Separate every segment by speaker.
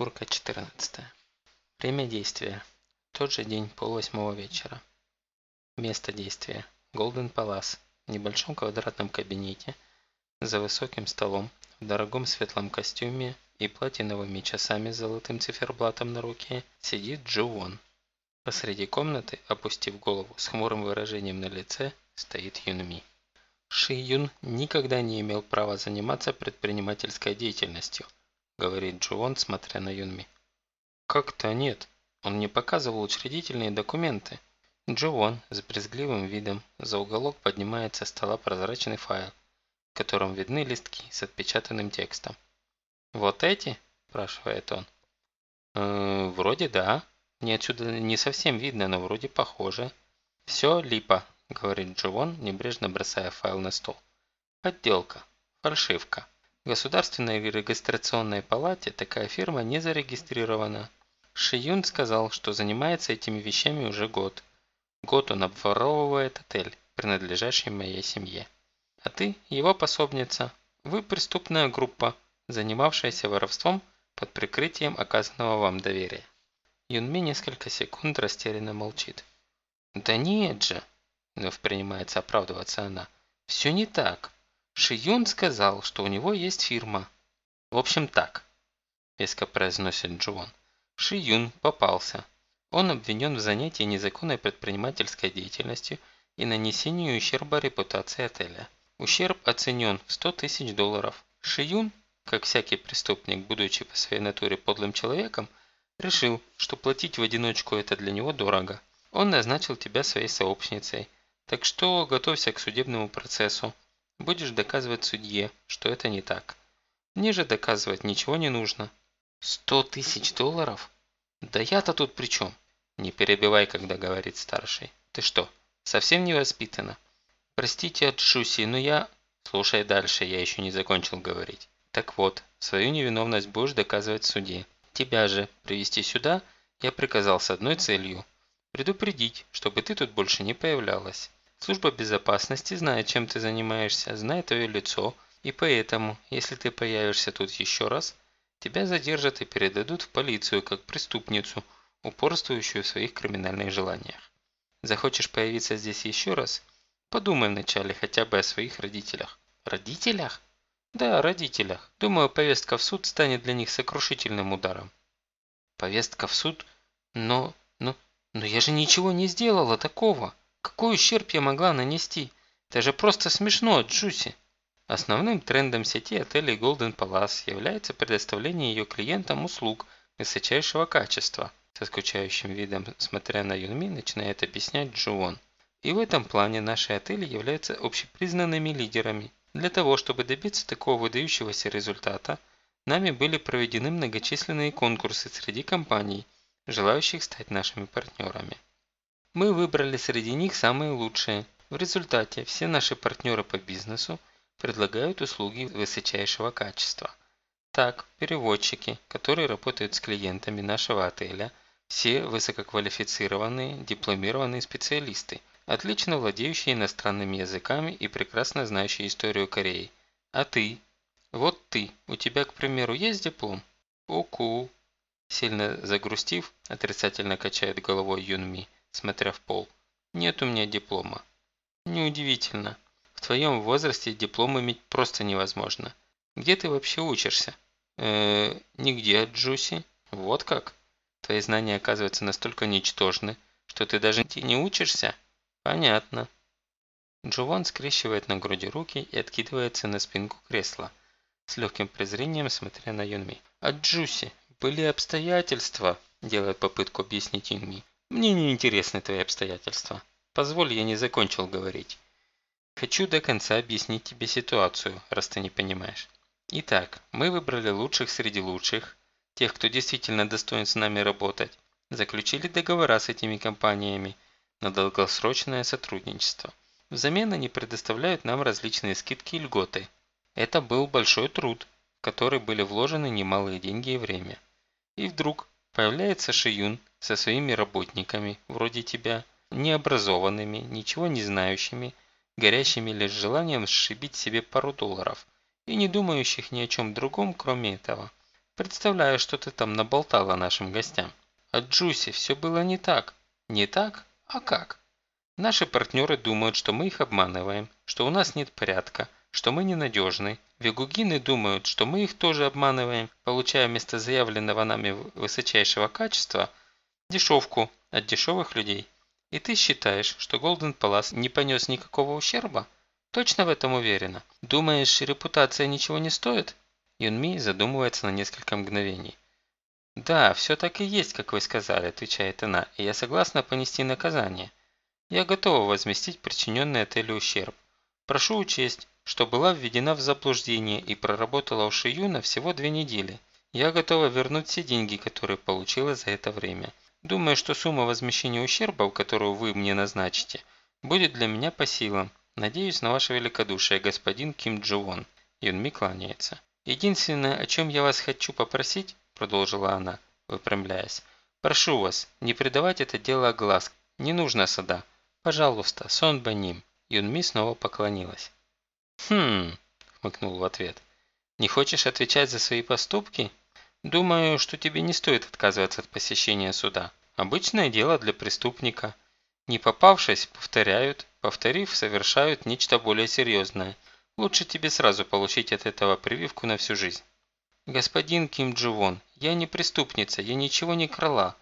Speaker 1: Шкурка 14. Время действия. Тот же день, пол восьмого вечера. Место действия. Голден Палас. В небольшом квадратном кабинете. За высоким столом. В дорогом светлом костюме и платиновыми часами с золотым циферблатом на руке сидит Джо Вон. Посреди комнаты, опустив голову с хмурым выражением на лице, стоит Юнми. Ши Юн никогда не имел права заниматься предпринимательской деятельностью – говорит Джуон, смотря на Юнми. «Как-то нет. Он не показывал учредительные документы». Джуон с брезгливым видом за уголок поднимает со стола прозрачный файл, в котором видны листки с отпечатанным текстом. «Вот эти?» – спрашивает он. «Э, «Вроде да. Мне отсюда не совсем видно, но вроде похоже». «Все липа», – говорит Джуон, небрежно бросая файл на стол. «Подделка. Фальшивка». Государственной регистрационной палате такая фирма не зарегистрирована. Шиюн сказал, что занимается этими вещами уже год. Год он обворовывает отель, принадлежащий моей семье. А ты его пособница. Вы преступная группа, занимавшаяся воровством под прикрытием оказанного вам доверия. Юнми несколько секунд растерянно молчит. «Да нет же!» – вновь принимается оправдываться она. «Все не так. Шиюн сказал, что у него есть фирма. В общем так, веско произносит Джуон. Шиюн попался. Он обвинен в занятии незаконной предпринимательской деятельностью и нанесении ущерба репутации отеля. Ущерб оценен в 100 тысяч долларов. Шиюн, как всякий преступник, будучи по своей натуре подлым человеком, решил, что платить в одиночку это для него дорого. Он назначил тебя своей сообщницей. Так что готовься к судебному процессу. Будешь доказывать судье, что это не так. Мне же доказывать ничего не нужно. Сто тысяч долларов? Да я-то тут при чем? Не перебивай, когда говорит старший. Ты что, совсем не воспитана? Простите от но я... Слушай дальше, я еще не закончил говорить. Так вот, свою невиновность будешь доказывать суде. Тебя же привести сюда я приказал с одной целью. Предупредить, чтобы ты тут больше не появлялась. Служба безопасности знает, чем ты занимаешься, знает твое лицо, и поэтому, если ты появишься тут еще раз, тебя задержат и передадут в полицию как преступницу, упорствующую в своих криминальных желаниях. Захочешь появиться здесь еще раз? Подумай вначале хотя бы о своих родителях. Родителях? Да, родителях. Думаю, повестка в суд станет для них сокрушительным ударом. Повестка в суд? Но, но, но я же ничего не сделала такого. Какой ущерб я могла нанести? Это же просто смешно, Джуси. Основным трендом сети отелей Golden Palace является предоставление ее клиентам услуг высочайшего качества. Со скучающим видом, смотря на Юнми, начинает объяснять Джуон. И в этом плане наши отели являются общепризнанными лидерами. Для того, чтобы добиться такого выдающегося результата, нами были проведены многочисленные конкурсы среди компаний, желающих стать нашими партнерами. Мы выбрали среди них самые лучшие. В результате все наши партнеры по бизнесу предлагают услуги высочайшего качества. Так, переводчики, которые работают с клиентами нашего отеля, все высококвалифицированные, дипломированные специалисты, отлично владеющие иностранными языками и прекрасно знающие историю Кореи. А ты? Вот ты, у тебя, к примеру, есть диплом? Уку. Сильно загрустив, отрицательно качает головой Юнми смотря в пол. «Нет у меня диплома». «Неудивительно. В твоем возрасте диплом иметь просто невозможно. Где ты вообще учишься?» э нигде, Джуси. Вот как? Твои знания, оказываются настолько ничтожны, что ты даже не учишься? Понятно». Джован скрещивает на груди руки и откидывается на спинку кресла, с легким презрением смотря на Юнми. «А Джуси, были обстоятельства», – делает попытку объяснить Юнми. Мне не интересны твои обстоятельства. Позволь, я не закончил говорить. Хочу до конца объяснить тебе ситуацию, раз ты не понимаешь. Итак, мы выбрали лучших среди лучших, тех, кто действительно достоин с нами работать, заключили договора с этими компаниями на долгосрочное сотрудничество. Взамен они предоставляют нам различные скидки и льготы. Это был большой труд, в который были вложены немалые деньги и время. И вдруг появляется Шиюн со своими работниками, вроде тебя, необразованными, ничего не знающими, горящими лишь желанием сшибить себе пару долларов и не думающих ни о чем другом, кроме этого. Представляю, что ты там наболтала нашим гостям. А Джуси все было не так. Не так? А как? Наши партнеры думают, что мы их обманываем, что у нас нет порядка, что мы ненадежны. Вегугины думают, что мы их тоже обманываем, получая вместо заявленного нами высочайшего качества дешевку от дешевых людей. И ты считаешь, что Голден Палас не понес никакого ущерба? Точно в этом уверена? Думаешь, репутация ничего не стоит? Юнми задумывается на несколько мгновений. «Да, все так и есть, как вы сказали», – отвечает она, – «и я согласна понести наказание. Я готова возместить причиненный отелю ущерб. Прошу учесть, что была введена в заблуждение и проработала у Шиюна всего две недели. Я готова вернуть все деньги, которые получила за это время. Думаю, что сумма возмещения ущерба, которую вы мне назначите, будет для меня по силам. Надеюсь на ваше великодушие, господин Ким Джуон. Юнми кланяется. Единственное, о чем я вас хочу попросить, продолжила она, выпрямляясь. Прошу вас, не придавать это дело глаз. Не нужно сада. Пожалуйста, сон баним. Юнми снова поклонилась. «Хм...» – хмыкнул в ответ. «Не хочешь отвечать за свои поступки? Думаю, что тебе не стоит отказываться от посещения суда. Обычное дело для преступника. Не попавшись, повторяют, повторив, совершают нечто более серьезное. Лучше тебе сразу получить от этого прививку на всю жизнь». «Господин Ким Дживон, я не преступница, я ничего не крала.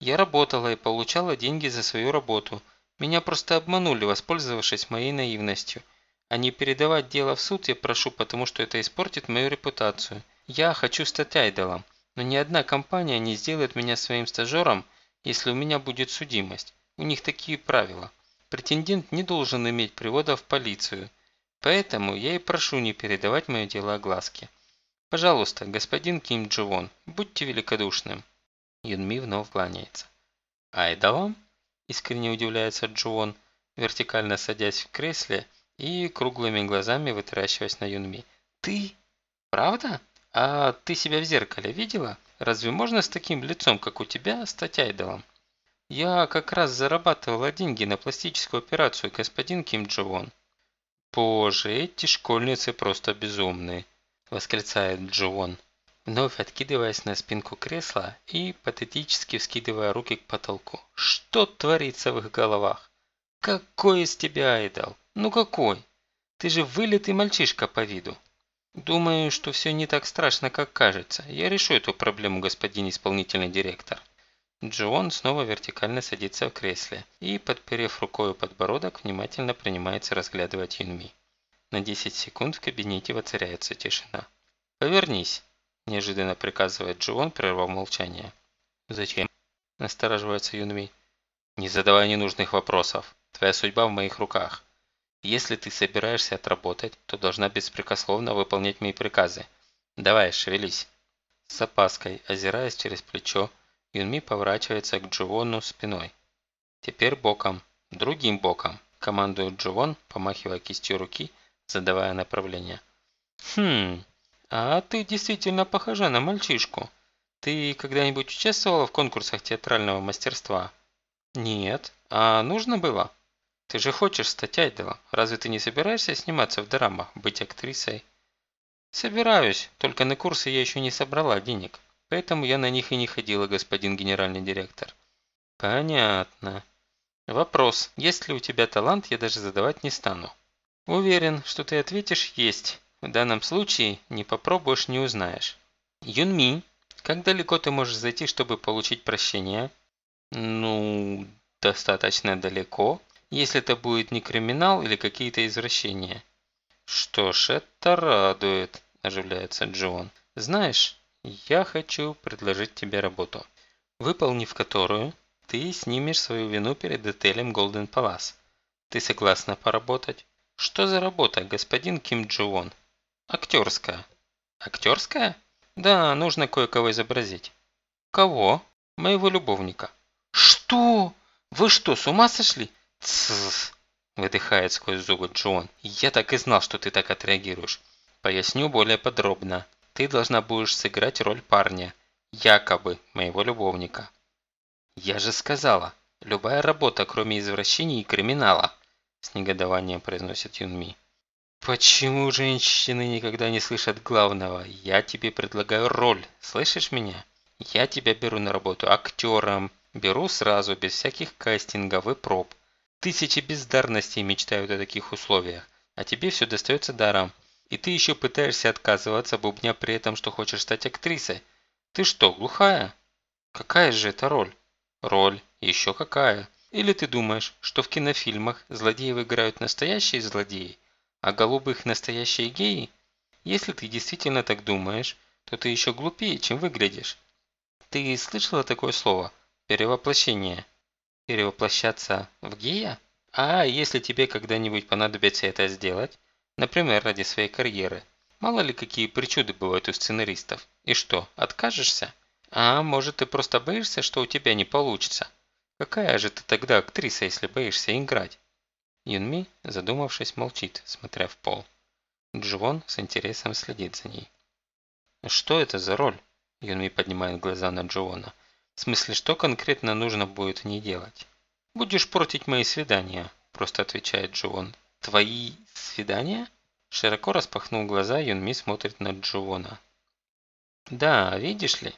Speaker 1: Я работала и получала деньги за свою работу. Меня просто обманули, воспользовавшись моей наивностью. А не передавать дело в суд я прошу, потому что это испортит мою репутацию. Я хочу стать айдолом, но ни одна компания не сделает меня своим стажером, если у меня будет судимость. У них такие правила. Претендент не должен иметь привода в полицию. Поэтому я и прошу не передавать мое дело огласке. Пожалуйста, господин Ким Дживон, будьте великодушным. Юнми вновь кланяется. Айдолом? Искренне удивляется Джуон, вертикально садясь в кресле и круглыми глазами вытаращиваясь на Юнми. «Ты? Правда? А ты себя в зеркале видела? Разве можно с таким лицом, как у тебя, стать айдолом?» «Я как раз зарабатывала деньги на пластическую операцию, господин Ким Джо «Боже, эти школьницы просто безумные!» – восклицает Джоон, вновь откидываясь на спинку кресла и патетически вскидывая руки к потолку. «Что творится в их головах? Какой из тебя айдол? Ну какой? Ты же вылитый мальчишка по виду. Думаю, что все не так страшно, как кажется. Я решу эту проблему, господин исполнительный директор. Джон снова вертикально садится в кресле и, подперев рукой подбородок, внимательно принимается разглядывать Юнми. На 10 секунд в кабинете воцаряется тишина. «Повернись», – неожиданно приказывает Джон, прервав молчание. «Зачем?» – настораживается Юнми. «Не задавай ненужных вопросов. Твоя судьба в моих руках. Если ты собираешься отработать, то должна беспрекословно выполнять мои приказы. Давай, шевелись. С опаской, озираясь через плечо, Юнми поворачивается к Дживону спиной. Теперь боком, другим боком, командует Дживон, помахивая кистью руки, задавая направление. Хм, а ты действительно похожа на мальчишку. Ты когда-нибудь участвовала в конкурсах театрального мастерства? Нет. А нужно было? Ты же хочешь стать айдолом. Разве ты не собираешься сниматься в драмах, быть актрисой? Собираюсь, только на курсы я еще не собрала денег. Поэтому я на них и не ходила, господин генеральный директор. Понятно. Вопрос, есть ли у тебя талант, я даже задавать не стану. Уверен, что ты ответишь «есть». В данном случае не попробуешь, не узнаешь. Юнми, как далеко ты можешь зайти, чтобы получить прощение? Ну, достаточно далеко, если это будет не криминал или какие-то извращения. Что ж, это радует, оживляется Джон. Знаешь, я хочу предложить тебе работу, выполнив которую ты снимешь свою вину перед отелем Golden Palace. Ты согласна поработать? Что за работа, господин Ким Джон? Актерская. Актерская? Да, нужно кое-кого изобразить. Кого? Моего любовника. Что? Вы что, с ума сошли? «Тссс!» – выдыхает сквозь зубы Джон. «Я так и знал, что ты так отреагируешь. Поясню более подробно. Ты должна будешь сыграть роль парня, якобы моего любовника». «Я же сказала, любая работа, кроме извращений и криминала», – с негодованием произносит Юнми. Почему женщины никогда не слышат главного? Я тебе предлагаю роль, слышишь меня? Я тебя беру на работу актером, беру сразу, без всяких кастингов и проб. Тысячи бездарностей мечтают о таких условиях, а тебе все достается даром. И ты еще пытаешься отказываться, бубня при этом, что хочешь стать актрисой. Ты что, глухая? Какая же это роль? Роль, еще какая. Или ты думаешь, что в кинофильмах злодеев играют настоящие злодеи, а голубых настоящие геи? Если ты действительно так думаешь, то ты еще глупее, чем выглядишь. Ты слышала такое слово? Перевоплощение. Перевоплощаться в гея? А если тебе когда-нибудь понадобится это сделать, например, ради своей карьеры, мало ли какие причуды бывают у сценаристов, и что, откажешься? А может ты просто боишься, что у тебя не получится? Какая же ты тогда актриса, если боишься играть? Юнми, задумавшись, молчит, смотря в пол. Дживон с интересом следит за ней. «Что это за роль?» Юнми поднимает глаза на Дживона. «В смысле, что конкретно нужно будет в ней делать?» «Будешь портить мои свидания», просто отвечает Дживон. «Твои свидания?» Широко распахнул глаза, Юнми смотрит на Дживона. «Да, видишь ли,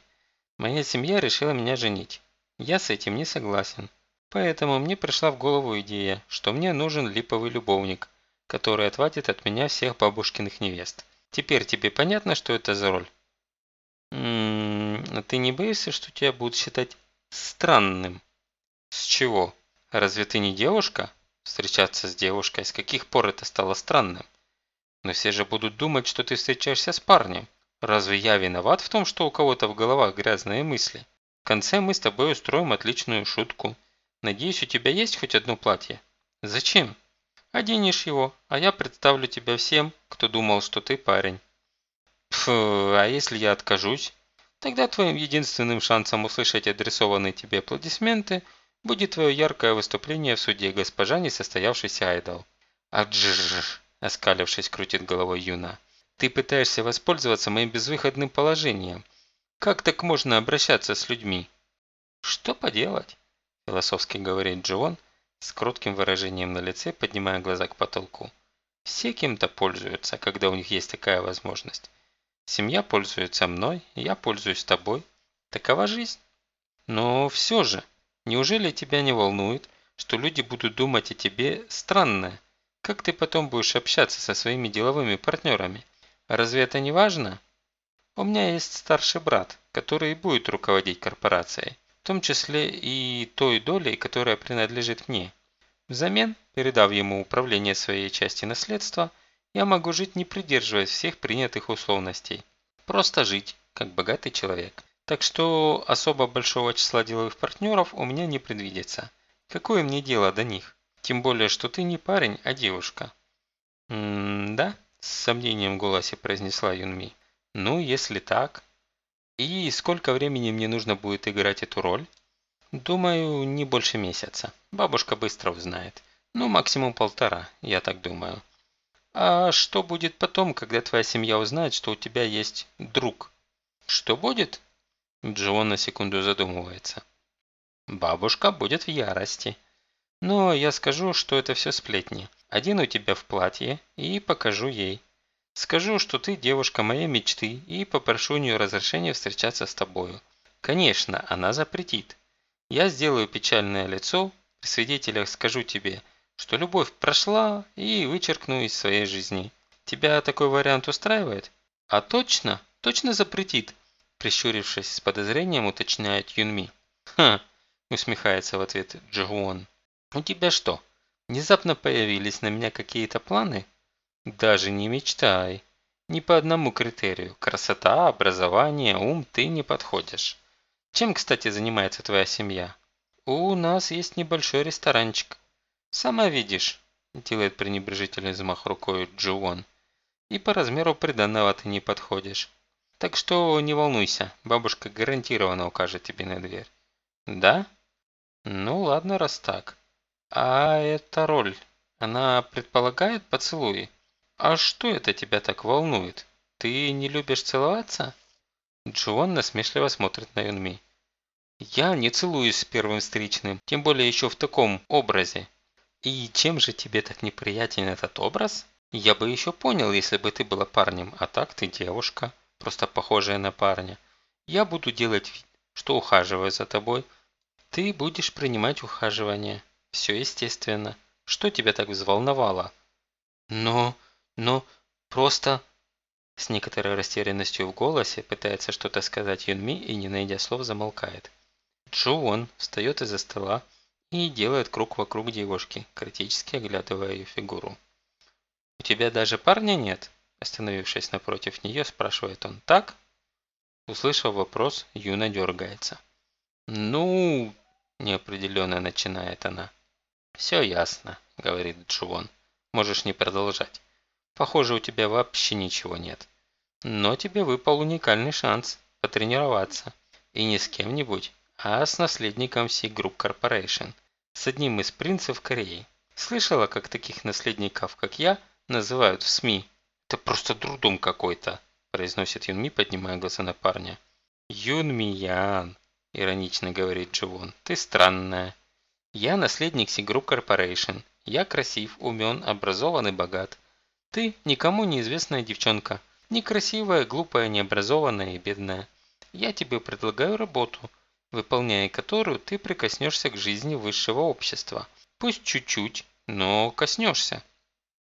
Speaker 1: моя семья решила меня женить. Я с этим не согласен. Поэтому мне пришла в голову идея, что мне нужен липовый любовник, который отвадит от меня всех бабушкиных невест. Теперь тебе понятно, что это за роль? А ты не боишься, что тебя будут считать странным? С чего? Разве ты не девушка? Встречаться с девушкой, с каких пор это стало странным? Но все же будут думать, что ты встречаешься с парнем. Разве я виноват в том, что у кого-то в головах грязные мысли? В конце мы с тобой устроим отличную шутку. Надеюсь, у тебя есть хоть одно платье? Зачем? Оденешь его, а я представлю тебя всем, кто думал, что ты парень. Фу, а если я откажусь? Тогда твоим единственным шансом услышать адресованные тебе аплодисменты будет твое яркое выступление в суде госпожа несостоявшийся айдол. Аджррр, оскалившись, крутит головой Юна. Ты пытаешься воспользоваться моим безвыходным положением – как так можно обращаться с людьми? Что поделать? Философски говорит Джон с кротким выражением на лице, поднимая глаза к потолку. Все кем-то пользуются, когда у них есть такая возможность. Семья пользуется мной, я пользуюсь тобой. Такова жизнь. Но все же, неужели тебя не волнует, что люди будут думать о тебе странное? Как ты потом будешь общаться со своими деловыми партнерами? Разве это не важно? У меня есть старший брат, который будет руководить корпорацией, в том числе и той долей, которая принадлежит мне. Взамен, передав ему управление своей части наследства, я могу жить не придерживаясь всех принятых условностей. Просто жить, как богатый человек. Так что особо большого числа деловых партнеров у меня не предвидится. Какое мне дело до них? Тем более, что ты не парень, а девушка. «М-да?» – с сомнением в голосе произнесла Юнми. Ну, если так. И сколько времени мне нужно будет играть эту роль? Думаю, не больше месяца. Бабушка быстро узнает. Ну, максимум полтора, я так думаю. А что будет потом, когда твоя семья узнает, что у тебя есть друг? Что будет? Джон на секунду задумывается. Бабушка будет в ярости. Но я скажу, что это все сплетни. Одену тебя в платье и покажу ей. Скажу, что ты девушка моей мечты и попрошу у нее разрешения встречаться с тобою. Конечно, она запретит. Я сделаю печальное лицо, при свидетелях скажу тебе, что любовь прошла и вычеркну из своей жизни. Тебя такой вариант устраивает? А точно? Точно запретит? Прищурившись с подозрением, уточняет Юнми. Ха, усмехается в ответ Джигуон. У тебя что, внезапно появились на меня какие-то планы? Даже не мечтай. Ни по одному критерию. Красота, образование, ум ты не подходишь. Чем, кстати, занимается твоя семья? У нас есть небольшой ресторанчик. Сама видишь, делает пренебрежительный взмах рукой Джуон. И по размеру приданного ты не подходишь. Так что не волнуйся, бабушка гарантированно укажет тебе на дверь. Да? Ну ладно, раз так. А эта роль, она предполагает поцелуи? «А что это тебя так волнует? Ты не любишь целоваться?» Джон насмешливо смотрит на Юнми. «Я не целуюсь с первым встречным, тем более еще в таком образе. И чем же тебе так неприятен этот образ?» Я бы еще понял, если бы ты была парнем, а так ты девушка, просто похожая на парня. Я буду делать вид, что ухаживаю за тобой. Ты будешь принимать ухаживание. Все естественно. Что тебя так взволновало? Но, но, просто... С некоторой растерянностью в голосе пытается что-то сказать Юнми и, не найдя слов, замолкает. Джоон встает из-за стола и делает круг вокруг девушки, критически оглядывая ее фигуру. «У тебя даже парня нет?» Остановившись напротив нее, спрашивает он. «Так?» Услышав вопрос, Юна дергается. «Ну...» – неопределенно начинает она. «Все ясно», – говорит Джуон. «Можешь не продолжать. Похоже, у тебя вообще ничего нет. Но тебе выпал уникальный шанс потренироваться. И не с кем-нибудь, а с наследником Sea Group Corporation, с одним из принцев Кореи. Слышала, как таких наследников, как я, называют в СМИ? Это просто дурдом какой-то, произносит Юнми, поднимая глаза на парня. Юнми Ян, иронично говорит Дживон, ты странная. Я наследник Group Corporation. Я красив, умен, образован и богат. Ты никому неизвестная девчонка. Некрасивая, глупая, необразованная и бедная. Я тебе предлагаю работу, выполняя которую ты прикоснешься к жизни высшего общества. Пусть чуть-чуть, но коснешься.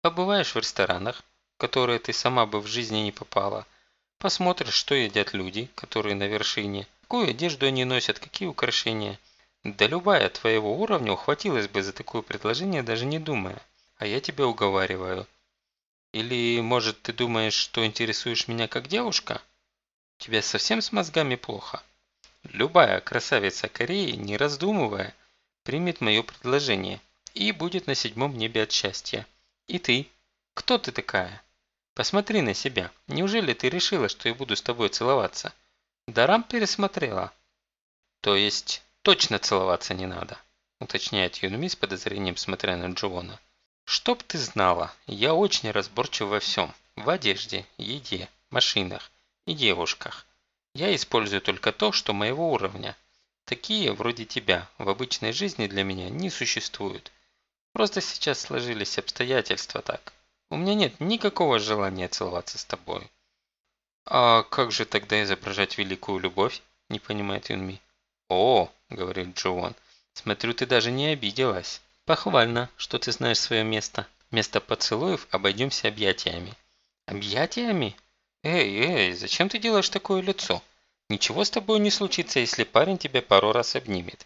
Speaker 1: Побываешь в ресторанах, в которые ты сама бы в жизни не попала. Посмотришь, что едят люди, которые на вершине, какую одежду они носят, какие украшения. Да любая твоего уровня ухватилась бы за такое предложение, даже не думая. А я тебя уговариваю, или, может, ты думаешь, что интересуешь меня как девушка? Тебя совсем с мозгами плохо? Любая красавица Кореи, не раздумывая, примет мое предложение и будет на седьмом небе от счастья. И ты? Кто ты такая? Посмотри на себя. Неужели ты решила, что я буду с тобой целоваться? Дарам пересмотрела. То есть, точно целоваться не надо, уточняет Юнми с подозрением, смотря на Джоона. Чтоб ты знала, я очень разборчив во всем. В одежде, еде, машинах и девушках. Я использую только то, что моего уровня. Такие, вроде тебя, в обычной жизни для меня не существуют. Просто сейчас сложились обстоятельства так. У меня нет никакого желания целоваться с тобой. А как же тогда изображать великую любовь? Не понимает Юнми. О, говорит Джоон, смотрю, ты даже не обиделась. Похвально, что ты знаешь свое место. Место поцелуев обойдемся объятиями. Объятиями? Эй, эй, зачем ты делаешь такое лицо? Ничего с тобой не случится, если парень тебя пару раз обнимет.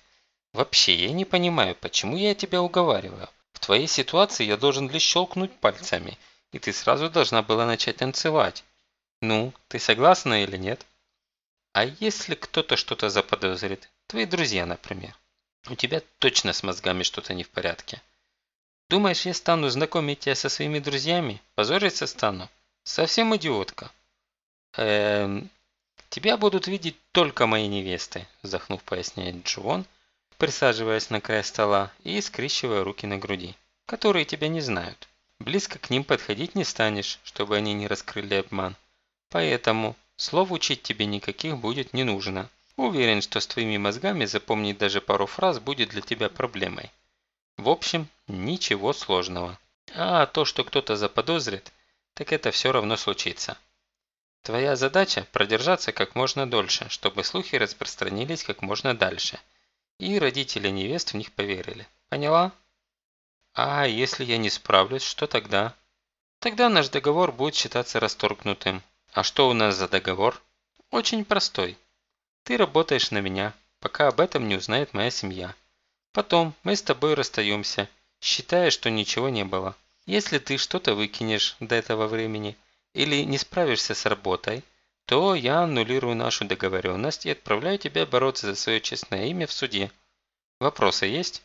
Speaker 1: Вообще, я не понимаю, почему я тебя уговариваю. В твоей ситуации я должен лишь щелкнуть пальцами, и ты сразу должна была начать танцевать. Ну, ты согласна или нет? А если кто-то что-то заподозрит? Твои друзья, например. У тебя точно с мозгами что-то не в порядке. Думаешь, я стану знакомить тебя со своими друзьями? Позориться стану? Совсем идиотка. Эм, тебя будут видеть только мои невесты, вздохнув, поясняет Джон, присаживаясь на край стола и скрещивая руки на груди, которые тебя не знают. Близко к ним подходить не станешь, чтобы они не раскрыли обман. Поэтому слов учить тебе никаких будет не нужно. Уверен, что с твоими мозгами запомнить даже пару фраз будет для тебя проблемой. В общем, ничего сложного. А то, что кто-то заподозрит, так это все равно случится. Твоя задача – продержаться как можно дольше, чтобы слухи распространились как можно дальше. И родители невест в них поверили. Поняла? А если я не справлюсь, что тогда? Тогда наш договор будет считаться расторгнутым. А что у нас за договор? Очень простой. Ты работаешь на меня, пока об этом не узнает моя семья. Потом мы с тобой расстаемся, считая, что ничего не было. Если ты что-то выкинешь до этого времени или не справишься с работой, то я аннулирую нашу договоренность и отправляю тебя бороться за свое честное имя в суде. Вопросы есть?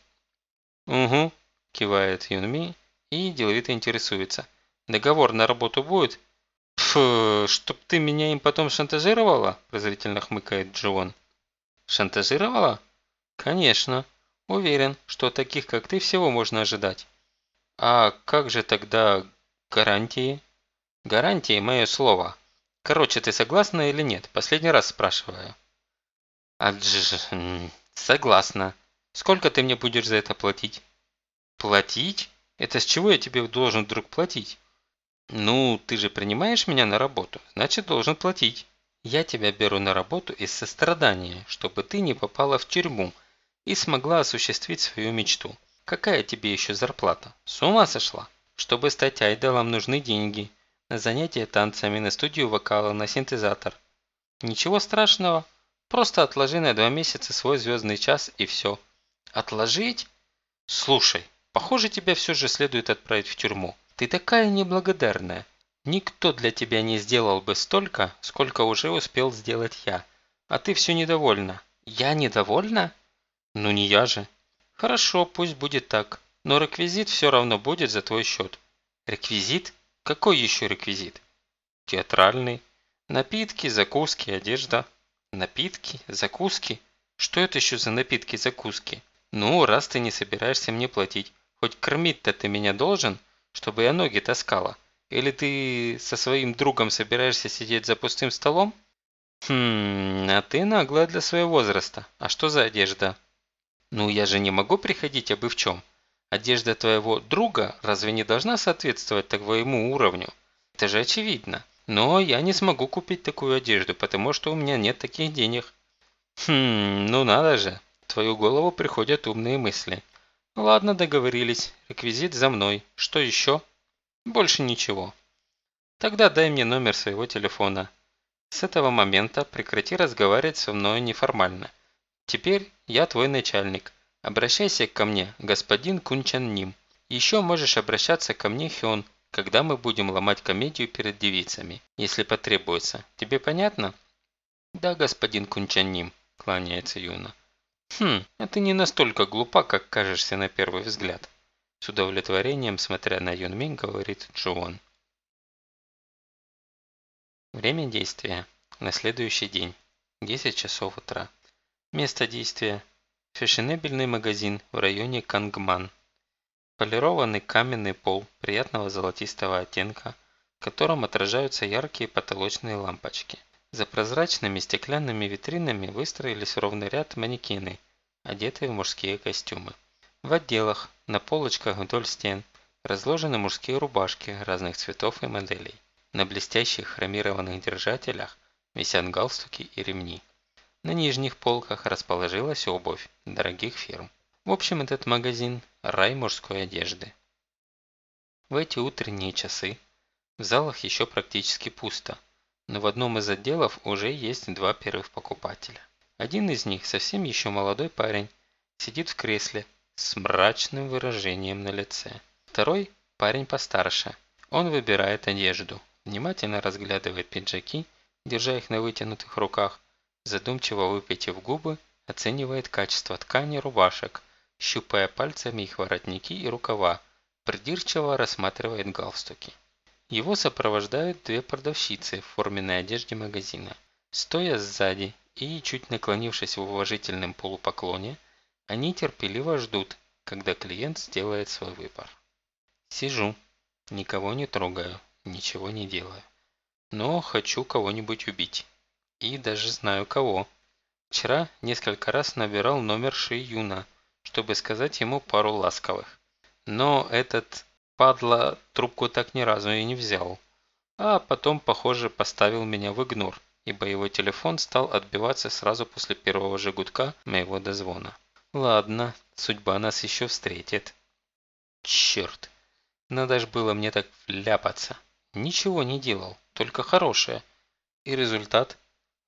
Speaker 1: Угу, кивает Юнми и деловито интересуется. Договор на работу будет? «Пф, чтоб ты меня им потом шантажировала?» – презрительно хмыкает Джон. «Шантажировала?» «Конечно. Уверен, что таких, как ты, всего можно ожидать». «А как же тогда гарантии?» «Гарантии – мое слово. Короче, ты согласна или нет? Последний раз спрашиваю». «А дж... согласна. Сколько ты мне будешь за это платить?» «Платить? Это с чего я тебе должен вдруг платить?» Ну, ты же принимаешь меня на работу, значит должен платить. Я тебя беру на работу из сострадания, чтобы ты не попала в тюрьму и смогла осуществить свою мечту. Какая тебе еще зарплата? С ума сошла? Чтобы стать айдолом, нужны деньги. На занятия танцами, на студию вокала, на синтезатор. Ничего страшного. Просто отложи на два месяца свой звездный час и все. Отложить? Слушай, похоже, тебя все же следует отправить в тюрьму. Ты такая неблагодарная. Никто для тебя не сделал бы столько, сколько уже успел сделать я. А ты все недовольна. Я недовольна? Ну не я же. Хорошо, пусть будет так. Но реквизит все равно будет за твой счет. Реквизит? Какой еще реквизит? Театральный. Напитки, закуски, одежда. Напитки, закуски? Что это еще за напитки, закуски? Ну, раз ты не собираешься мне платить, хоть кормить-то ты меня должен, чтобы я ноги таскала. Или ты со своим другом собираешься сидеть за пустым столом? Хм, а ты наглая для своего возраста. А что за одежда? Ну, я же не могу приходить обы в чем. Одежда твоего друга разве не должна соответствовать твоему уровню? Это же очевидно. Но я не смогу купить такую одежду, потому что у меня нет таких денег. Хм, ну надо же. В твою голову приходят умные мысли. Ладно, договорились. Реквизит за мной. Что еще? Больше ничего. Тогда дай мне номер своего телефона. С этого момента прекрати разговаривать со мной неформально. Теперь я твой начальник. Обращайся ко мне, господин Кунчан Ним. Еще можешь обращаться ко мне, Хён, когда мы будем ломать комедию перед девицами, если потребуется. Тебе понятно? Да, господин Кунчан Ним, кланяется Юна. «Хм, а ты не настолько глупа, как кажешься на первый взгляд», с удовлетворением, смотря на Юнмин, говорит Джуон. Время действия. На следующий день. 10 часов утра. Место действия. Фешенебельный магазин в районе Кангман. Полированный каменный пол приятного золотистого оттенка, в котором отражаются яркие потолочные лампочки. За прозрачными стеклянными витринами выстроились ровный ряд манекены, одетые в мужские костюмы. В отделах, на полочках вдоль стен, разложены мужские рубашки разных цветов и моделей. На блестящих хромированных держателях висят галстуки и ремни. На нижних полках расположилась обувь дорогих фирм. В общем, этот магазин – рай мужской одежды. В эти утренние часы в залах еще практически пусто – но в одном из отделов уже есть два первых покупателя. Один из них, совсем еще молодой парень, сидит в кресле с мрачным выражением на лице. Второй – парень постарше. Он выбирает одежду, внимательно разглядывает пиджаки, держа их на вытянутых руках, задумчиво выпитив губы, оценивает качество ткани рубашек, щупая пальцами их воротники и рукава, придирчиво рассматривает галстуки. Его сопровождают две продавщицы в форменной одежде магазина. Стоя сзади и, чуть наклонившись в уважительном полупоклоне, они терпеливо ждут, когда клиент сделает свой выбор. Сижу, никого не трогаю, ничего не делаю. Но хочу кого-нибудь убить. И даже знаю кого. Вчера несколько раз набирал номер Ши Юна, чтобы сказать ему пару ласковых. Но этот Падла трубку так ни разу и не взял. А потом, похоже, поставил меня в игнор, ибо его телефон стал отбиваться сразу после первого же гудка моего дозвона. Ладно, судьба нас еще встретит. Черт, надо ж было мне так вляпаться. Ничего не делал, только хорошее. И результат?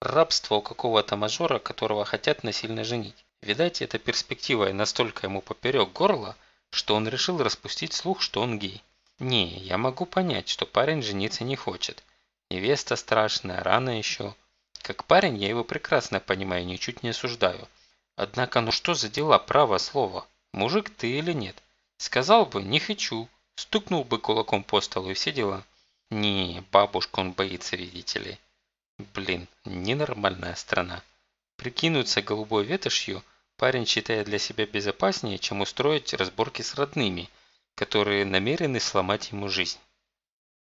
Speaker 1: Рабство у какого-то мажора, которого хотят насильно женить. Видать, эта перспектива настолько ему поперек горла, что он решил распустить слух, что он гей. Не, я могу понять, что парень жениться не хочет. Невеста страшная, рано еще. Как парень я его прекрасно понимаю, ничуть не осуждаю. Однако, ну что за дела, право слово? Мужик ты или нет? Сказал бы, не хочу. Стукнул бы кулаком по столу и все дела. Не, бабушку он боится, видите ли. Блин, ненормальная страна. Прикинуться голубой ветошью – парень считает для себя безопаснее, чем устроить разборки с родными, которые намерены сломать ему жизнь.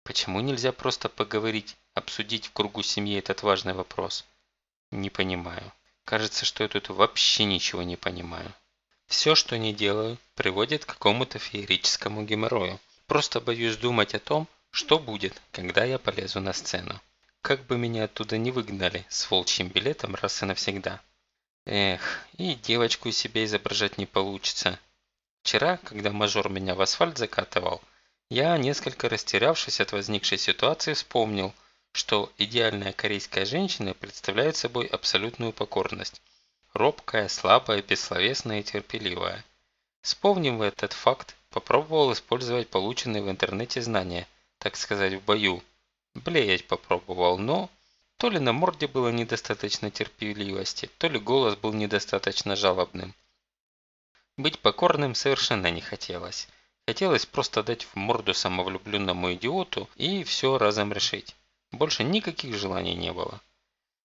Speaker 1: Почему нельзя просто поговорить, обсудить в кругу семьи этот важный вопрос? Не понимаю. Кажется, что я тут вообще ничего не понимаю. Все, что не делаю, приводит к какому-то феерическому геморрою. Просто боюсь думать о том, что будет, когда я полезу на сцену. Как бы меня оттуда не выгнали с волчьим билетом раз и навсегда. Эх, и девочку себе изображать не получится. Вчера, когда мажор меня в асфальт закатывал, я, несколько растерявшись от возникшей ситуации, вспомнил, что идеальная корейская женщина представляет собой абсолютную покорность. Робкая, слабая, бессловесная и терпеливая. Вспомнив этот факт, попробовал использовать полученные в интернете знания, так сказать, в бою. Блеять попробовал, но то ли на морде было недостаточно терпеливости, то ли голос был недостаточно жалобным. Быть покорным совершенно не хотелось. Хотелось просто дать в морду самовлюбленному идиоту и все разом решить. Больше никаких желаний не было.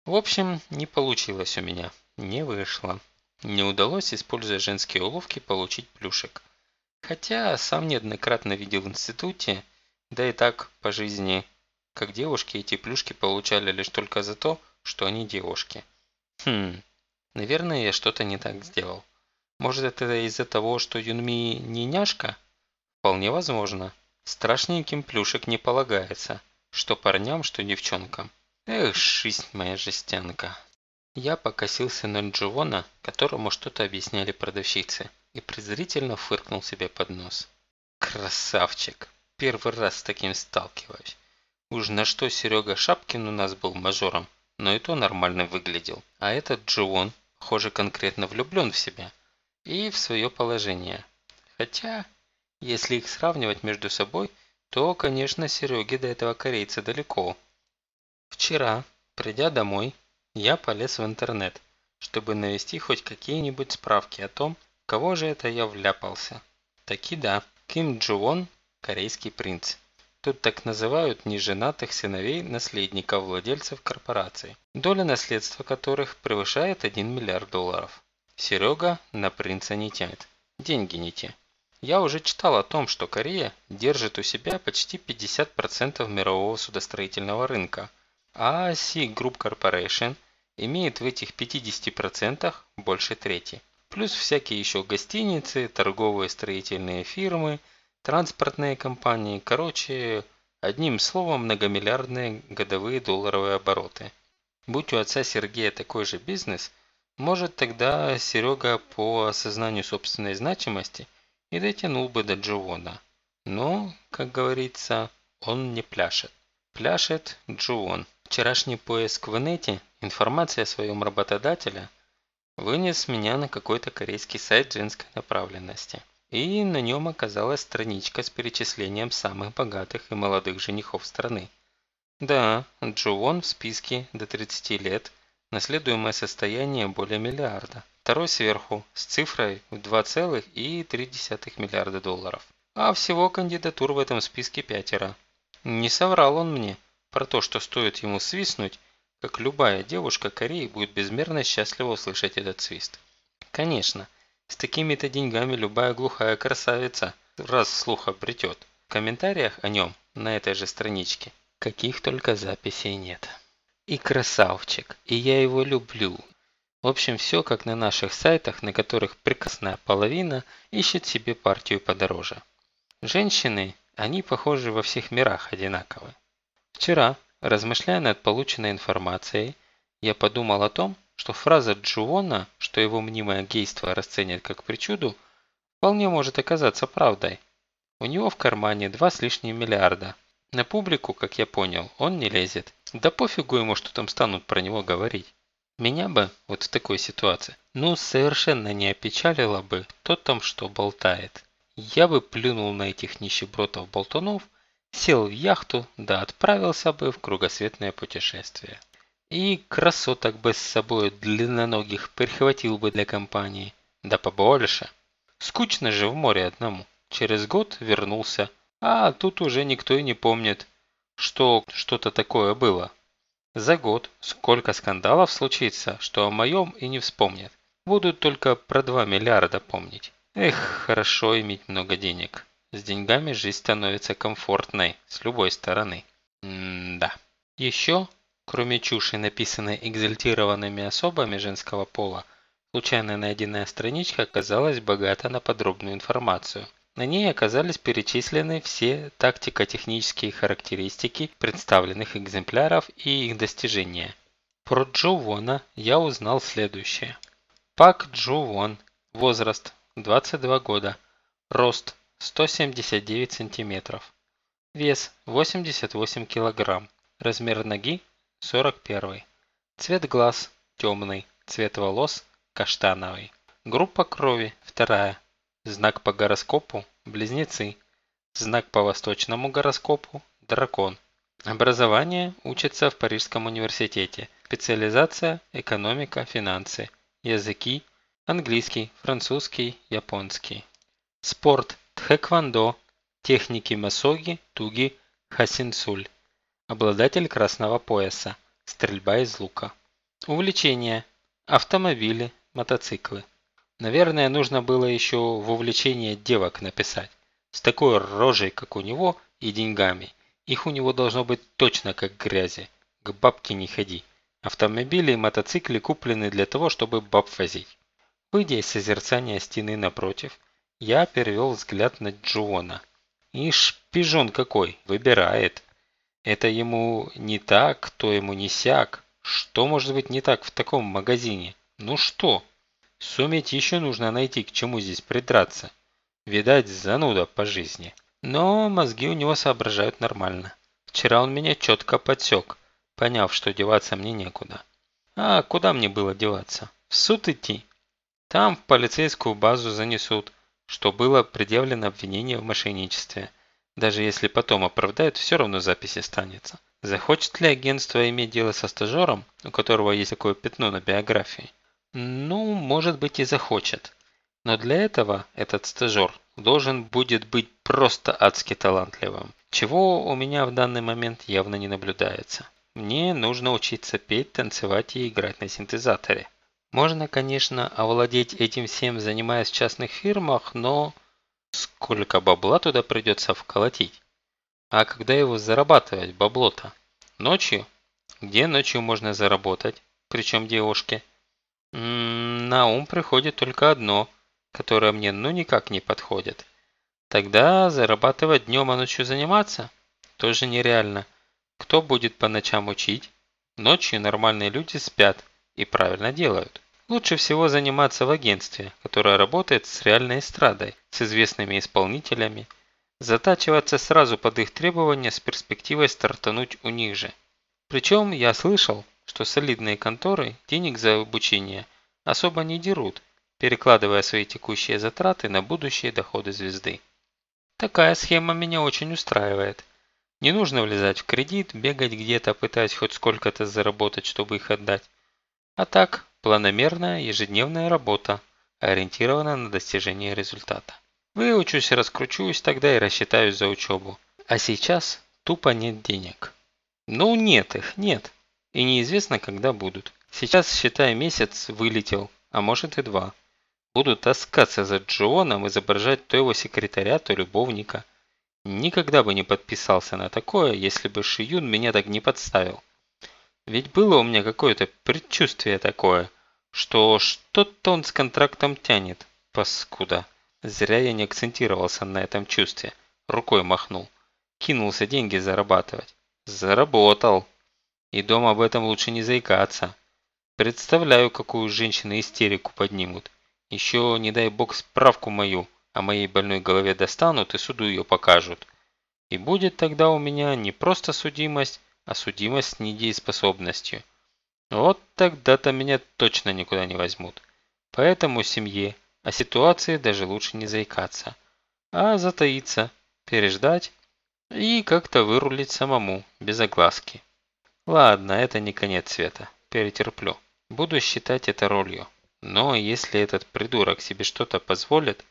Speaker 1: В общем, не получилось у меня. Не вышло. Не удалось, используя женские уловки, получить плюшек. Хотя сам неоднократно видел в институте, да и так по жизни, как девушки эти плюшки получали лишь только за то, что они девушки. Хм, наверное, я что-то не так сделал. Может это из-за того, что Юнми не няшка? Вполне возможно. Страшненьким плюшек не полагается. Что парням, что девчонкам. Эх, жизнь моя жестянка. Я покосился на Дживона, которому что-то объясняли продавщицы, и презрительно фыркнул себе под нос. Красавчик! Первый раз с таким сталкиваюсь. Уж на что Серега Шапкин у нас был мажором, но и то нормально выглядел. А этот Дживон, похоже, конкретно влюблен в себя и в свое положение. Хотя, если их сравнивать между собой, то, конечно, Сереге до этого корейца далеко. Вчера, придя домой, я полез в интернет, чтобы навести хоть какие-нибудь справки о том, кого же это я вляпался. Таки да, Ким Джуон – корейский принц. Тут так называют неженатых сыновей наследников владельцев корпораций, доля наследства которых превышает 1 миллиард долларов. Серега на принца не тянет. Деньги не те. Я уже читал о том, что Корея держит у себя почти 50% мирового судостроительного рынка, а Sea Group Corporation имеет в этих 50% больше трети. Плюс всякие еще гостиницы, торговые строительные фирмы, транспортные компании, короче, одним словом, многомиллиардные годовые долларовые обороты. Будь у отца Сергея такой же бизнес – может, тогда Серега по осознанию собственной значимости и дотянул бы до Джуона. Но, как говорится, он не пляшет. Пляшет Джуон. Вчерашний поиск в инете, информация о своем работодателе, вынес меня на какой-то корейский сайт женской направленности. И на нем оказалась страничка с перечислением самых богатых и молодых женихов страны. Да, Джуон в списке до 30 лет – Наследуемое состояние более миллиарда. Второй сверху с цифрой в 2,3 миллиарда долларов. А всего кандидатур в этом списке пятеро. Не соврал он мне про то, что стоит ему свистнуть, как любая девушка Кореи будет безмерно счастлива услышать этот свист. Конечно, с такими-то деньгами любая глухая красавица раз слух обретет. В комментариях о нем на этой же страничке каких только записей нет. И красавчик, и я его люблю. В общем, все как на наших сайтах, на которых прекрасная половина ищет себе партию подороже. Женщины, они похожи во всех мирах одинаковы. Вчера, размышляя над полученной информацией, я подумал о том, что фраза Джуона, что его мнимое гейство расценят как причуду, вполне может оказаться правдой. У него в кармане два с лишним миллиарда, на публику, как я понял, он не лезет. Да пофигу ему, что там станут про него говорить. Меня бы, вот в такой ситуации, ну совершенно не опечалило бы, кто там что болтает. Я бы плюнул на этих нищебродов-болтунов, сел в яхту, да отправился бы в кругосветное путешествие. И красоток бы с собой длинноногих прихватил бы для компании, да побольше. Скучно же в море одному. Через год вернулся а тут уже никто и не помнит, что что-то такое было. За год сколько скандалов случится, что о моем и не вспомнят. Будут только про 2 миллиарда помнить. Эх, хорошо иметь много денег. С деньгами жизнь становится комфортной с любой стороны. М-да. Еще, кроме чуши, написанной экзальтированными особами женского пола, случайно найденная страничка оказалась богата на подробную информацию. На ней оказались перечислены все тактико-технические характеристики представленных экземпляров и их достижения. Про Джо Вона я узнал следующее. Пак Джо Вон. Возраст 22 года. Рост 179 сантиметров. Вес 88 килограмм. Размер ноги 41. Цвет глаз темный. Цвет волос каштановый. Группа крови вторая. Знак по гороскопу – Близнецы. Знак по восточному гороскопу – Дракон. Образование учится в Парижском университете. Специализация – экономика, финансы. Языки – английский, французский, японский. Спорт – тхэквондо. Техники масоги, туги, хасинсуль. Обладатель красного пояса. Стрельба из лука. Увлечения – автомобили, мотоциклы. Наверное, нужно было еще в увлечение девок написать. С такой рожей, как у него, и деньгами. Их у него должно быть точно как грязи. К бабке не ходи. Автомобили и мотоциклы куплены для того, чтобы баб возить. Выйдя из созерцания стены напротив, я перевел взгляд на Джуона. Ишь, пижон какой, выбирает. Это ему не так, то ему не сяк. Что может быть не так в таком магазине? Ну что? Суметь еще нужно найти, к чему здесь придраться. Видать, зануда по жизни. Но мозги у него соображают нормально. Вчера он меня четко подсек, поняв, что деваться мне некуда. А куда мне было деваться? В суд идти? Там в полицейскую базу занесут, что было предъявлено обвинение в мошенничестве. Даже если потом оправдают, все равно записи останется. Захочет ли агентство иметь дело со стажером, у которого есть такое пятно на биографии? Ну, может быть и захочет. Но для этого этот стажер должен будет быть просто адски талантливым, чего у меня в данный момент явно не наблюдается. Мне нужно учиться петь, танцевать и играть на синтезаторе. Можно, конечно, овладеть этим всем, занимаясь в частных фирмах, но сколько бабла туда придется вколотить? А когда его зарабатывать, бабло-то? Ночью? Где ночью можно заработать? Причем девушке? на ум приходит только одно, которое мне ну никак не подходит. Тогда зарабатывать днем, а ночью заниматься? Тоже нереально. Кто будет по ночам учить? Ночью нормальные люди спят и правильно делают. Лучше всего заниматься в агентстве, которое работает с реальной эстрадой, с известными исполнителями, затачиваться сразу под их требования с перспективой стартануть у них же. Причем я слышал, что солидные конторы денег за обучение особо не дерут, перекладывая свои текущие затраты на будущие доходы звезды. Такая схема меня очень устраивает. Не нужно влезать в кредит, бегать где-то, пытаясь хоть сколько-то заработать, чтобы их отдать. А так, планомерная ежедневная работа, ориентированная на достижение результата. Выучусь, раскручусь, тогда и рассчитаюсь за учебу. А сейчас тупо нет денег. Ну нет их, нет. И неизвестно, когда будут. Сейчас, считай, месяц вылетел, а может и два. Буду таскаться за Джоном, изображать то его секретаря, то любовника. Никогда бы не подписался на такое, если бы Шиюн меня так не подставил. Ведь было у меня какое-то предчувствие такое, что что-то он с контрактом тянет, паскуда. Зря я не акцентировался на этом чувстве. Рукой махнул. Кинулся деньги зарабатывать. Заработал. И дома об этом лучше не заикаться. Представляю, какую женщину истерику поднимут. Еще, не дай бог, справку мою о моей больной голове достанут и суду ее покажут. И будет тогда у меня не просто судимость, а судимость с недееспособностью. Вот тогда-то меня точно никуда не возьмут. Поэтому семье о ситуации даже лучше не заикаться, а затаиться, переждать и как-то вырулить самому, без огласки. Ладно, это не конец света. Перетерплю. Буду считать это ролью. Но если этот придурок себе что-то позволит...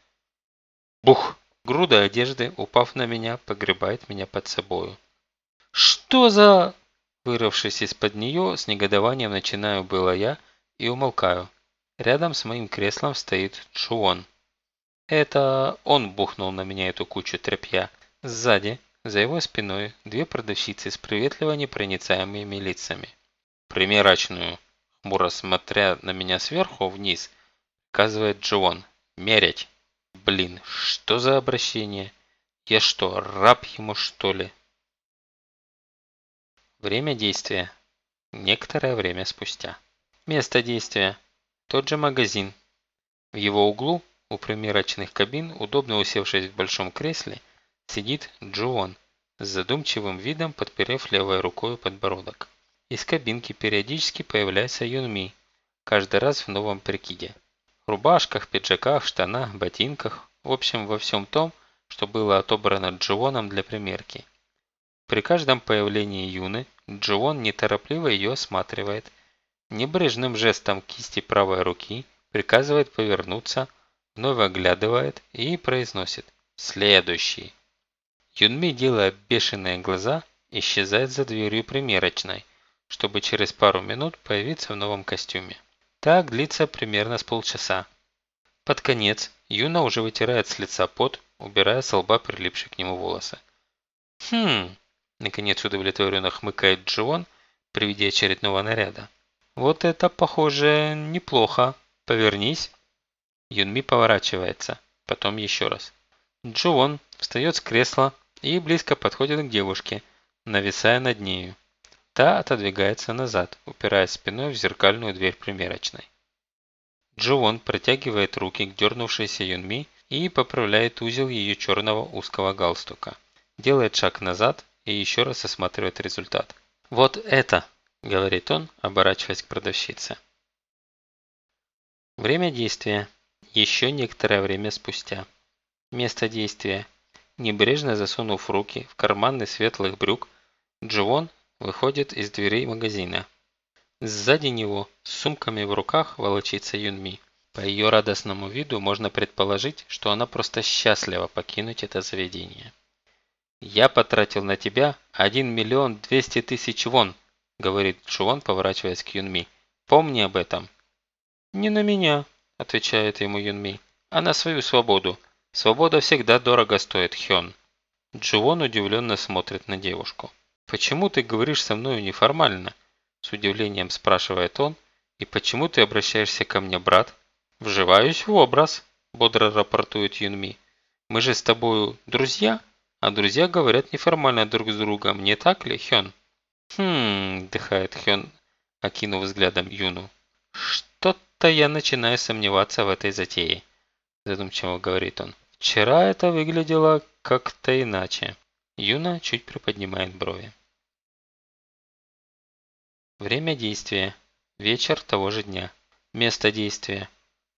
Speaker 1: Бух! Груда одежды, упав на меня, погребает меня под собою. «Что за...» Вырвавшись из-под нее, с негодованием начинаю было я и умолкаю. Рядом с моим креслом стоит Чуон. Это он бухнул на меня эту кучу тряпья. Сзади, за его спиной две продавщицы с приветливо непроницаемыми лицами. «Примерочную!» Хмуро смотря на меня сверху вниз, указывает Джон. «Мерять!» Блин, что за обращение? Я что, раб ему что ли? Время действия. Некоторое время спустя. Место действия. Тот же магазин. В его углу, у примерочных кабин, удобно усевшись в большом кресле, сидит Джуон, с задумчивым видом подперев левой рукой подбородок. Из кабинки периодически появляется Юнми, каждый раз в новом прикиде. В рубашках, пиджаках, штанах, ботинках, в общем во всем том, что было отобрано Джуоном для примерки. При каждом появлении Юны Джуон неторопливо ее осматривает, небрежным жестом кисти правой руки приказывает повернуться, вновь оглядывает и произносит «Следующий». Юнми, делая бешеные глаза, исчезает за дверью примерочной, чтобы через пару минут появиться в новом костюме. Так длится примерно с полчаса. Под конец Юна уже вытирает с лица пот, убирая с лба прилипшие к нему волосы. «Хм...» – наконец удовлетворенно хмыкает Джон при виде очередного наряда. «Вот это, похоже, неплохо. Повернись». Юнми поворачивается, потом еще раз. Джон встает с кресла, и близко подходит к девушке, нависая над нею. Та отодвигается назад, упираясь спиной в зеркальную дверь примерочной. Джоон протягивает руки к дернувшейся Юнми и поправляет узел ее черного узкого галстука. Делает шаг назад и еще раз осматривает результат. «Вот это!» – говорит он, оборачиваясь к продавщице. Время действия. Еще некоторое время спустя. Место действия. Небрежно засунув руки в карманы светлых брюк, Дживон выходит из дверей магазина. Сзади него с сумками в руках волочится Юнми. По ее радостному виду можно предположить, что она просто счастлива покинуть это заведение. «Я потратил на тебя 1 миллион 200 тысяч вон», говорит Дживон, поворачиваясь к Юнми. «Помни об этом». «Не на меня», отвечает ему Юнми, «а на свою свободу. Свобода всегда дорого стоит, Хён. Дживон удивленно смотрит на девушку. «Почему ты говоришь со мной неформально?» С удивлением спрашивает он. «И почему ты обращаешься ко мне, брат?» «Вживаюсь в образ», бодро рапортует Юнми. «Мы же с тобою друзья, а друзья говорят неформально друг с другом, не так ли, Хён?» «Хм...» – дыхает Хён, окинув взглядом Юну. «Что-то я начинаю сомневаться в этой затее», – задумчиво говорит он. Вчера это выглядело как-то иначе. Юна чуть приподнимает брови. Время действия. Вечер того же дня. Место действия.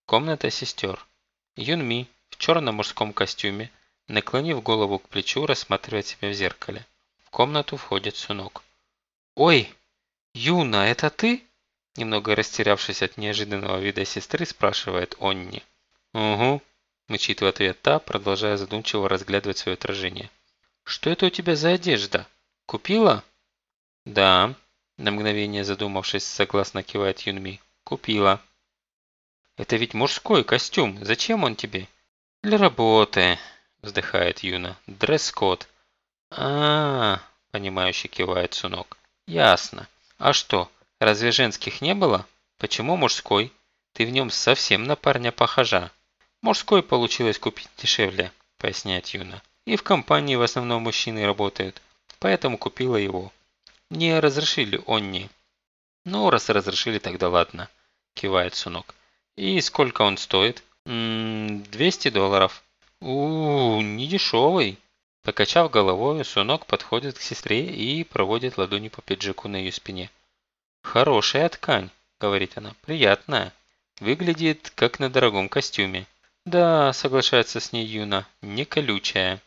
Speaker 1: Комната сестер. Юнми в черном мужском костюме, наклонив голову к плечу, рассматривает себя в зеркале. В комнату входит Сунок. «Ой, Юна, это ты?» Немного растерявшись от неожиданного вида сестры, спрашивает Онни. «Угу», Мычит в ответ та, продолжая задумчиво разглядывать свое отражение. «Что это у тебя за одежда? Купила?» «Да», на мгновение задумавшись, согласно кивает Юнми. «Купила». «Это ведь мужской костюм. Зачем он тебе?» «Для работы», вздыхает Юна. «Дресс-код». А, -а, -а понимающе кивает Сунок. «Ясно. А что, разве женских не было? Почему мужской? Ты в нем совсем на парня похожа». Мужской получилось купить дешевле, поясняет Юна. И в компании в основном мужчины работают, поэтому купила его. Не разрешили Онни. Ну, раз разрешили, тогда ладно, кивает Сунок. И сколько он стоит? Ммм, 200 долларов. У, не дешевый. Покачав головой, Сунок подходит к сестре и проводит ладони по пиджаку на ее спине. «Хорошая ткань», — говорит она, — «приятная. Выглядит, как на дорогом костюме. «Да», – соглашается с ней Юна, – «не колючая».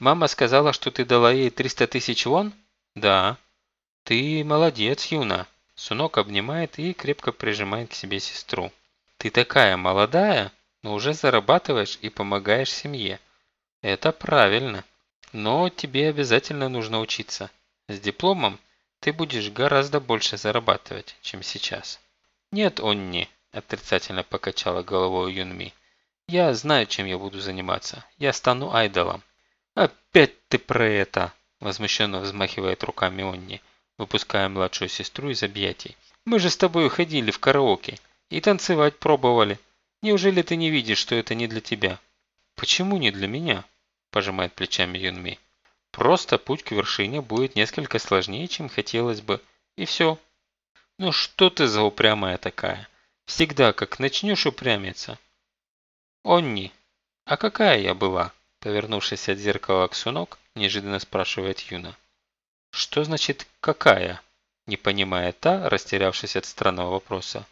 Speaker 1: «Мама сказала, что ты дала ей 300 тысяч вон?» «Да». «Ты молодец, Юна». Сунок обнимает и крепко прижимает к себе сестру. «Ты такая молодая, но уже зарабатываешь и помогаешь семье. Это правильно. Но тебе обязательно нужно учиться. С дипломом ты будешь гораздо больше зарабатывать, чем сейчас». «Нет, он не», – отрицательно покачала головой Юнми. Я знаю, чем я буду заниматься. Я стану айдолом. Опять ты про это! Возмущенно взмахивает руками Онни, выпуская младшую сестру из объятий. Мы же с тобой ходили в караоке и танцевать пробовали. Неужели ты не видишь, что это не для тебя? Почему не для меня? Пожимает плечами Юнми. Просто путь к вершине будет несколько сложнее, чем хотелось бы. И все. Ну что ты за упрямая такая? Всегда как начнешь упрямиться. Онни, а какая я была? Повернувшись от зеркала к Сунок, неожиданно спрашивает Юна. Что значит «какая»? Не понимает та, растерявшись от странного вопроса.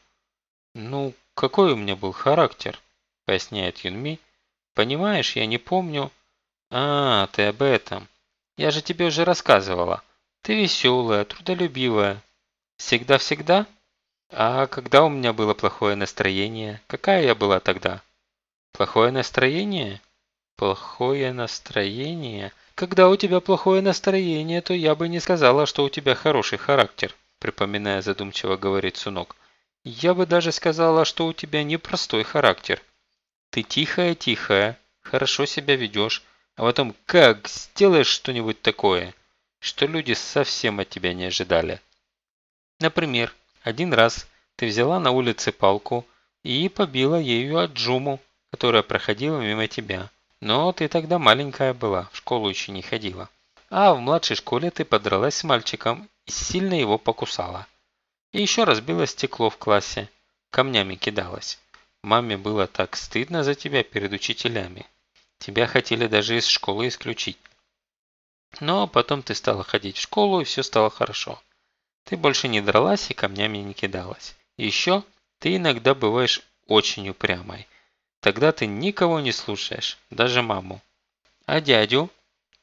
Speaker 1: Ну, какой у меня был характер? Поясняет Юнми. Понимаешь, я не помню. А, ты об этом. Я же тебе уже рассказывала. Ты веселая, трудолюбивая. Всегда-всегда? А когда у меня было плохое настроение? Какая я была тогда? Плохое настроение? Плохое настроение? Когда у тебя плохое настроение, то я бы не сказала, что у тебя хороший характер, припоминая задумчиво говорит Сунок. Я бы даже сказала, что у тебя непростой характер. Ты тихая-тихая, хорошо себя ведешь, а потом как сделаешь что-нибудь такое, что люди совсем от тебя не ожидали. Например, один раз ты взяла на улице палку и побила ею Аджуму, которая проходила мимо тебя. Но ты тогда маленькая была, в школу еще не ходила. А в младшей школе ты подралась с мальчиком и сильно его покусала. И еще разбила стекло в классе, камнями кидалась. Маме было так стыдно за тебя перед учителями. Тебя хотели даже из школы исключить. Но потом ты стала ходить в школу, и все стало хорошо. Ты больше не дралась и камнями не кидалась. Еще ты иногда бываешь очень упрямой. Тогда ты никого не слушаешь, даже маму. А дядю?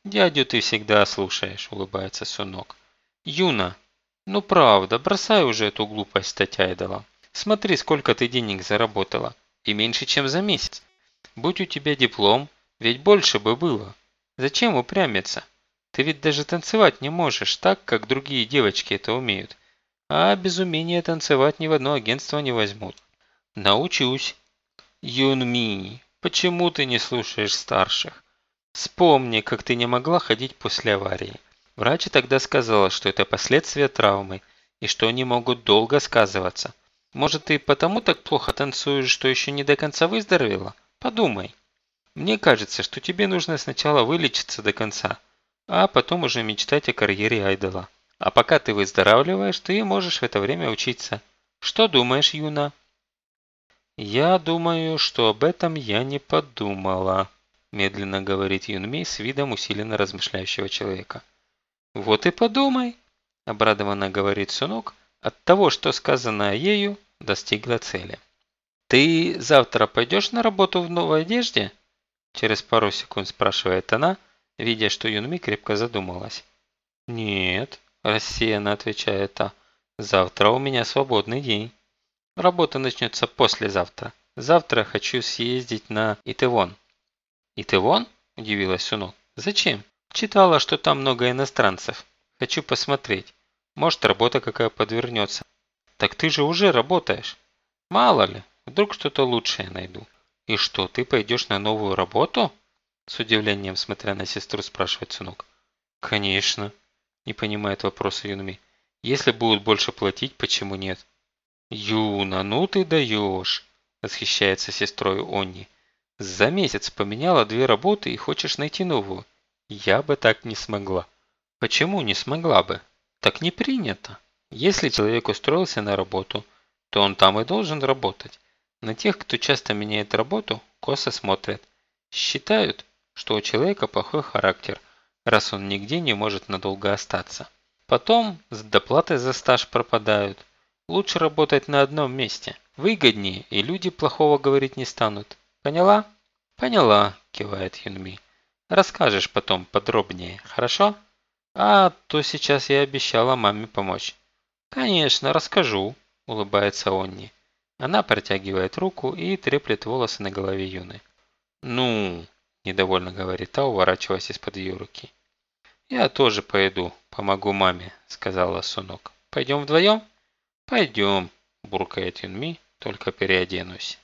Speaker 1: Дядю ты всегда слушаешь, улыбается Сунок. Юна, ну правда, бросай уже эту глупость стать айдолом. Смотри, сколько ты денег заработала. И меньше, чем за месяц. Будь у тебя диплом, ведь больше бы было. Зачем упрямиться? Ты ведь даже танцевать не можешь так, как другие девочки это умеют. А без умения танцевать ни в одно агентство не возьмут. Научусь. Юнми, почему ты не слушаешь старших? Вспомни, как ты не могла ходить после аварии. Врач тогда сказала, что это последствия травмы и что они могут долго сказываться. Может, ты потому так плохо танцуешь, что еще не до конца выздоровела? Подумай. Мне кажется, что тебе нужно сначала вылечиться до конца, а потом уже мечтать о карьере айдола. А пока ты выздоравливаешь, ты можешь в это время учиться. Что думаешь, Юна? «Я думаю, что об этом я не подумала», – медленно говорит Юнми с видом усиленно размышляющего человека. «Вот и подумай», – обрадованно говорит Сунок, от того, что сказанное ею достигла цели. «Ты завтра пойдешь на работу в новой одежде?» Через пару секунд спрашивает она, видя, что Юнми крепко задумалась. «Нет», – рассеянно отвечает та, – «завтра у меня свободный день». Работа начнется послезавтра. Завтра хочу съездить на Итевон. Итевон? Удивилась Суно. Зачем? Читала, что там много иностранцев. Хочу посмотреть. Может, работа какая подвернется. Так ты же уже работаешь. Мало ли, вдруг что-то лучшее найду. И что, ты пойдешь на новую работу? С удивлением, смотря на сестру, спрашивает Сунок. Конечно. Не понимает вопроса Юнми. Если будут больше платить, почему нет? «Юна, ну ты даешь!» – восхищается сестрой Онни. «За месяц поменяла две работы и хочешь найти новую? Я бы так не смогла». «Почему не смогла бы?» «Так не принято. Если человек устроился на работу, то он там и должен работать. На тех, кто часто меняет работу, косо смотрят. Считают, что у человека плохой характер, раз он нигде не может надолго остаться. Потом с доплатой за стаж пропадают – Лучше работать на одном месте. Выгоднее, и люди плохого говорить не станут. Поняла? Поняла, кивает Юнми. Расскажешь потом подробнее, хорошо? А то сейчас я обещала маме помочь. Конечно, расскажу, улыбается Онни. Она протягивает руку и треплет волосы на голове Юны. «Ну!» – недовольно говорит та, уворачиваясь из-под ее руки. «Я тоже пойду, помогу маме», – сказала Сунок. «Пойдем вдвоем?» «Пойдем», – буркает Юнми, – «только переоденусь».